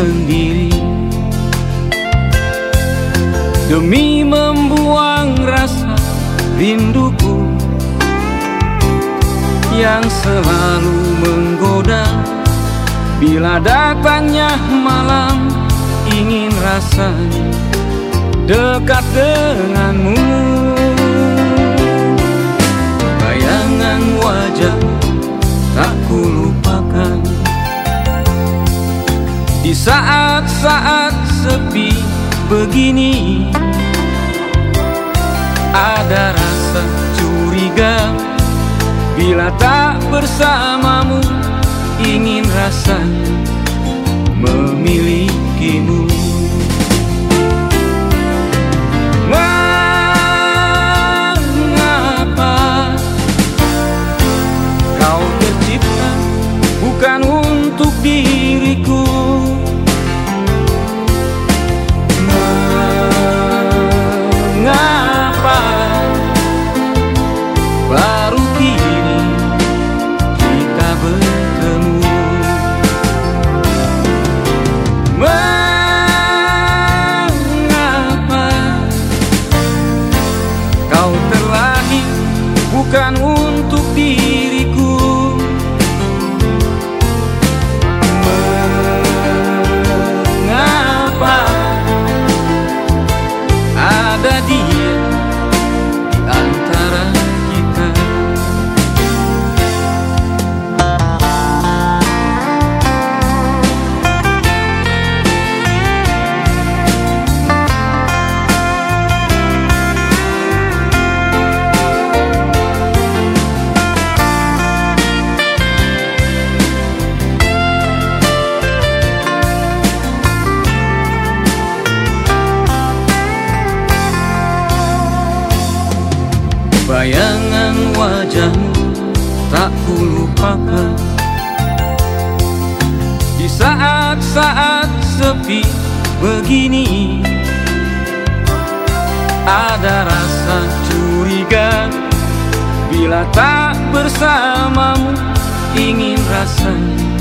sendiri. Demi membuang rasa rinduku Yang selalu menggoda. Bila datangnya malam ingin rasanya dekat denganmu. Bayangan wajah begini. Ada rasa curiga Bila tak bersamamu Ingin rasanya memilikimu bukan untuk diriku Bayangan wajahmu tak kulupakan. Di saat-saat sepi begini Ada rasa curiga. Bila tak bersamamu Ingin rasanya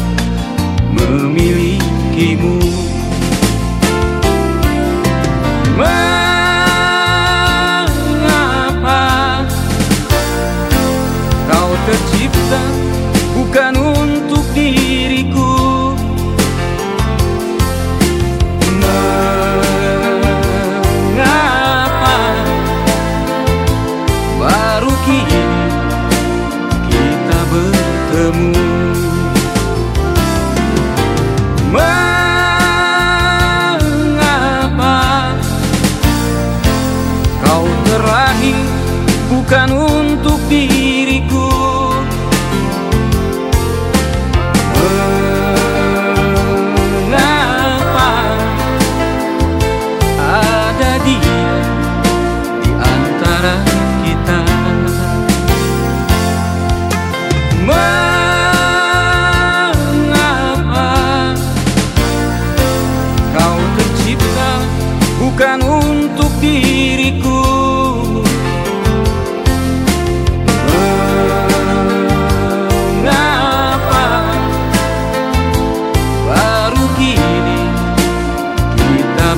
memilikimu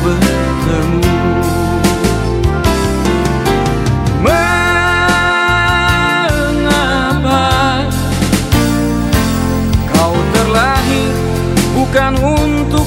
bertemu. Mengapa kau terlahir bukan untuk